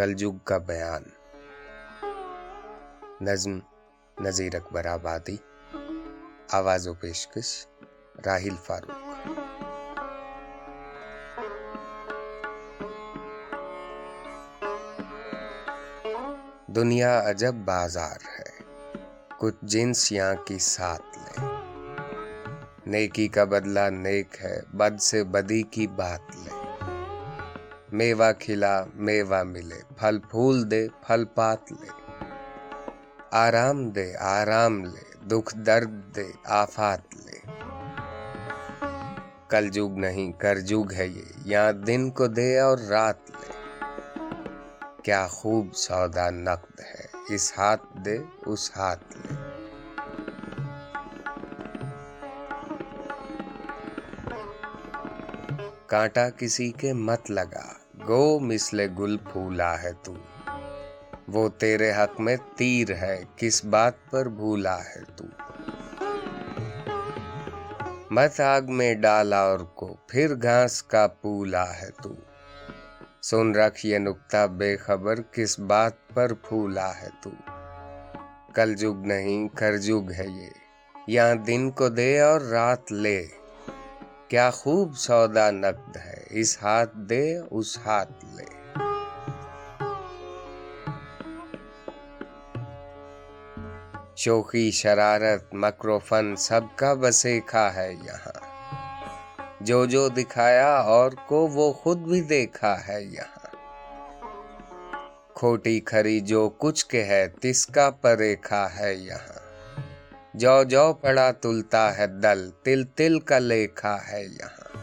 کلجگ کا بیان۔ نظم، نذیر اکبر آبادی۔ آواز و پیشکش راہیل فاروق۔ دنیا عجب بازار ہے۔ کچھ جنس یہاں کی ساتھ لے نیکی کا بدلہ نیک ہے، بد سے بدی کی بات لے میوہ کھلا، میوہ ملے، پھل پھول دے، پھل پات لے۔ آرام دے، آرام لے، دکھ درد دے، آفات لے۔ کل جگ نہیں، کر جگ ہے یہ۔ یہاں دن کو دے اور رات لے۔ کیا خوب سودا نقد ہے۔ اس ہاتھ دے، اس ہاتھ لے۔ کانٹا کسی کے مت لگا۔ گو مسل گل پھولا ہے تو۔ وہ تیرے حق میں تیر ہے، کس بات پر بھولا ہے تو۔ مت آگ میں ڈالا اور کو، پھر گھاس کا پولا ہے تو۔ سن رکھ یہ نکتا بے خبر کس بات پر پھولا ہے تو۔ کل جگ نہیں کر جگ ہے یہ۔ یہاں دن کو دے اور رات لے۔ کیا خوب سودا نقد ہے۔ اس ہاتھ دے، اس ہاتھ لے۔ شوخی، شرارت مکروفن سب کا بسیکھا ہے یہاں۔ جو جو دکھایا اور کو وہ خود بھی دیکھا ہے یہاں۔ کھوٹی کھری جو کچھ کے ہے تس کا پریکھا ہے یہاں۔ جو جو پڑا تلتا ہے دل، تل تل کا لیکھا ہے یہاں۔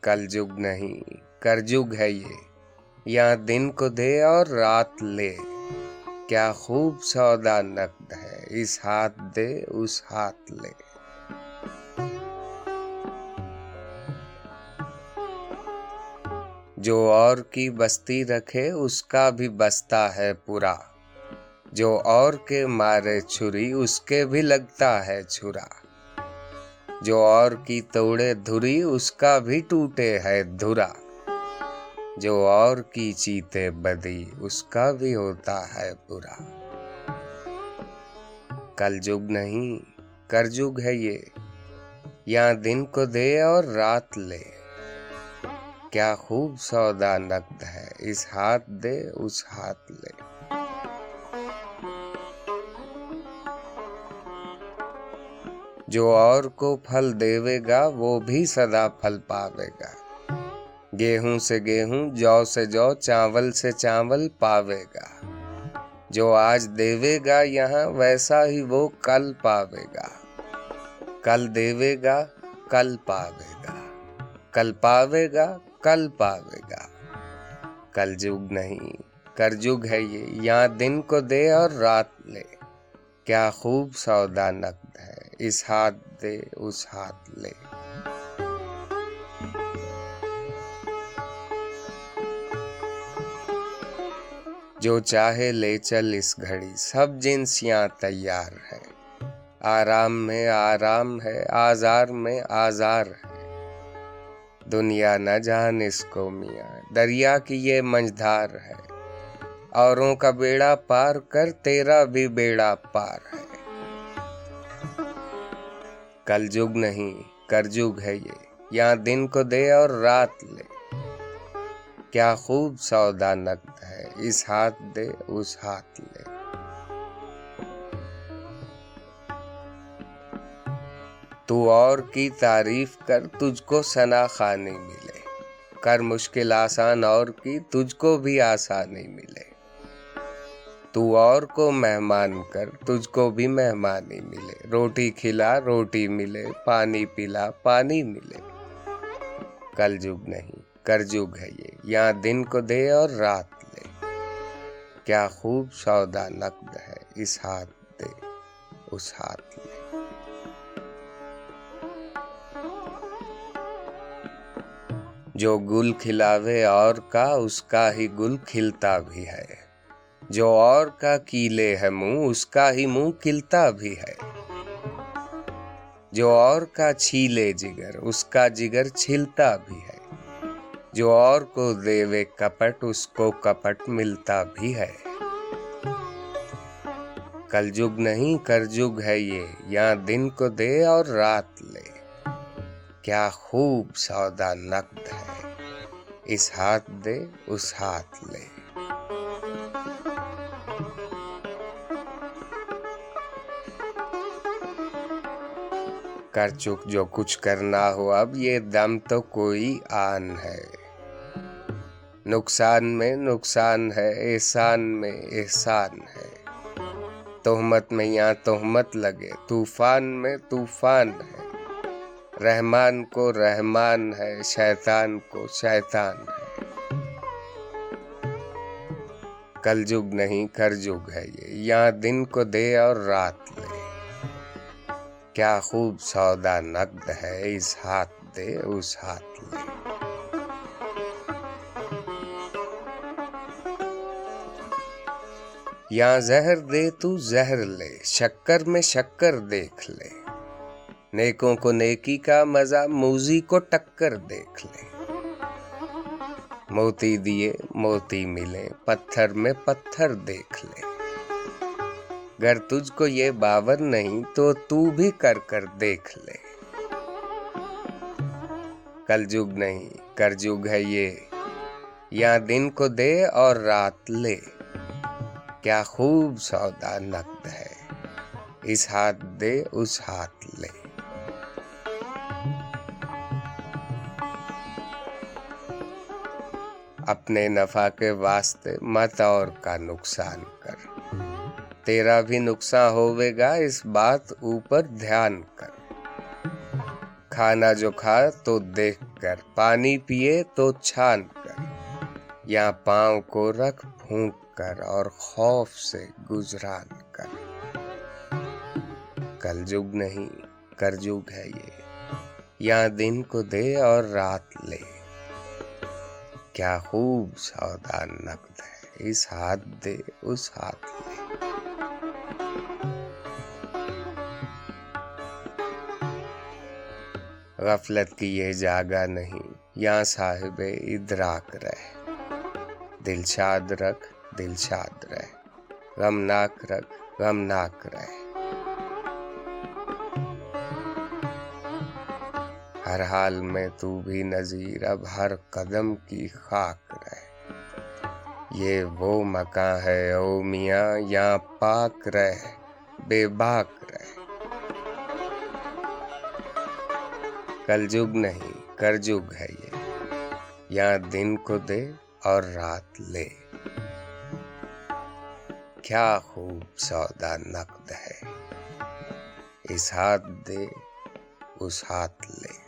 کل جگ نہیں، کر جگ ہے یہ۔ یہاں دن کو دے اور رات لے۔ کیا خوب سودا نقد ہے، اس ہاتھ دے، اس ہاتھ لے۔ جو اور کی بستی رکھے، اس کا بھی بستا ہے پورا۔ جو اور کے مارے چھری، اس کے بھی لگتا ہے چھرا۔ جو اور کی توڑے دھری، اس کا بھی ٹوٹے ہے دھرا۔ جو اور کی چیتے بدی، اس کا بھی ہوتا ہے برا۔ کل جگ نہیں، کر جگ ہے یہ۔ یہاں دن کو دے اور رات لے۔ کیا خوب سودا نقد ہے، اس ہاتھ دے، اس ہاتھ لے۔ جو اور کو پھل دے گا، وہ بھی سدا پھل پاوے گا۔ گیہوں سے گیہوں، جو سے جو، چاول سے چاول پاوے گا۔ جو آج دے گا یہاں، ویسا ہی وہ کل پاوے گا۔ کل دے گا، کل پاوے گا۔ کل پاوے گا، کل پاوے گا۔ کل جگ نہیں، کر جگ ہے یہ۔ یہاں دن کو دے اور رات لے۔ کیا خوب سودا نقد ہے۔ اس ہاتھ دے اس ہاتھ لے۔ جو چاہے لے چل اس گھڑی، سب جنسیاں تیار ہے آرام میں آرام ہے، آزار میں آزار ہے۔ دنیا نہ جان اس کو میاں، دریا کی یہ منجدار ہے۔ اوروں کا بیڑا پار کر، تیرا بھی بیڑا پار ہے۔ کل جگ نہیں کر جگ ہے یہ۔ یہاں دن کو دے اور رات لے۔ کیا خوب سودا نقد ہے، اس ہاتھ دے، اس ہاتھ لے۔ تو اور کی تعریف کر، تجھ کو سنا خانی ملے۔ کر مشکل آسان اور کی، تجھ کو بھی آسانی ملے۔ تو اور کو مہمان کر تجھ کو بھی مہمانی ملے۔ روٹی کھلا، روٹی ملے، پانی پلا، پانی ملے۔ کل جگ نہیں کر جگ ہے یہ۔ یہاں دن کو دے اور رات لے۔ کیا خوب سودا نقد ہے اس ہاتھ دے، اس ہاتھ لے۔ جو گل کھلاوے اور کا، اس کا ہی گل کھلتا بھی ہے۔ جو اور کا کیلے ہے منہ، اس کا ہی منہ کلتا بھی ہے۔ جو اور کا چھیلے جگر، اس کا جگر چھلتا بھی ہے۔ جو اور کو دیوے کپٹ، اس کو کپٹ ملتا بھی ہے۔ کل جگ نہیں، کر جگ ہے یہ۔ یہاں دن کو دے اور رات لے۔ کیا خوب سودا نقد ہے۔ اس ہاتھ دے، اس ہاتھ لے۔ کر چک جو کچھ کرنا ہو، اب یہ دم تو کوئی آن ہے۔ نقصان میں نقصان ہے، احسان میں احسان ہے۔ تہمت میں یہاں تہمت لگے، طوفان میں طوفان ہے۔ رحمان کو رحمان ہے، شیطان کو شیطان ہے۔ کل جگ نہیں کر جگ ہے یہ۔ یہاں دن کو دے اور رات لے کیا خوب سودا نقد ہے اس ہاتھ دے، اس ہاتھ لے یہاں زہر دے تو زہر لے، شکر میں شکر دیکھ لے۔ نیکوں کو نیکی کا مزہ، موزی کو ٹکر دیکھ لے۔ موتی دیے، موتی ملے، پتھر میں پتھر دیکھ لے۔ گر تجھ کو یہ باور نہیں تو تو بھی کر کر دیکھ لے۔ کل جگ نہیں، کر جگ ہے یہ۔ یا دن کو دے اور رات لے۔ کیا خوب سودا نقد ہے۔ اس ہاتھ دے، اس ہاتھ لے۔ اپنے نفع کے واسطے مت اور کا نقصان کر۔ تیرا بھی نقصان ہوئے گا اس بات اوپر دھیان کر۔ کھانا جو کھا تو دیکھ کر، پانی پیے تو چھان کر۔ یا پاؤں کو رکھ، پھونک کر اور خوف سے گزران کر۔ کل جگ نہیں کر جگ ہے یہ۔ یا دن کو دے اور رات لے۔ کیا خوب سودا نقد ہے، اس ہاتھ دے، اس ہاتھ لے۔ غفلت کی یہ جاگا نہیں۔ یا صاحب ادراک رہ۔ دل شاد رکھ، دل شاد رہ۔ غمناک رکھ، غمناک رہ۔ ہر حال میں تو بھی نظیر اب ہر قدم کی خاک رہ۔ یہ وہ مکان ہے او میاں یا پاک رہ، بے باک رہ۔ کل جگ نہیں، کر جگ ہے یہ۔ یا دن کو دے اور رات لے۔ کیا خوب سودا نقد ہے۔ اس ہاتھ دے، اس ہاتھ لے۔